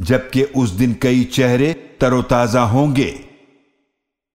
जबकि उस दिन कई चेहरे तरोताजा होंगे।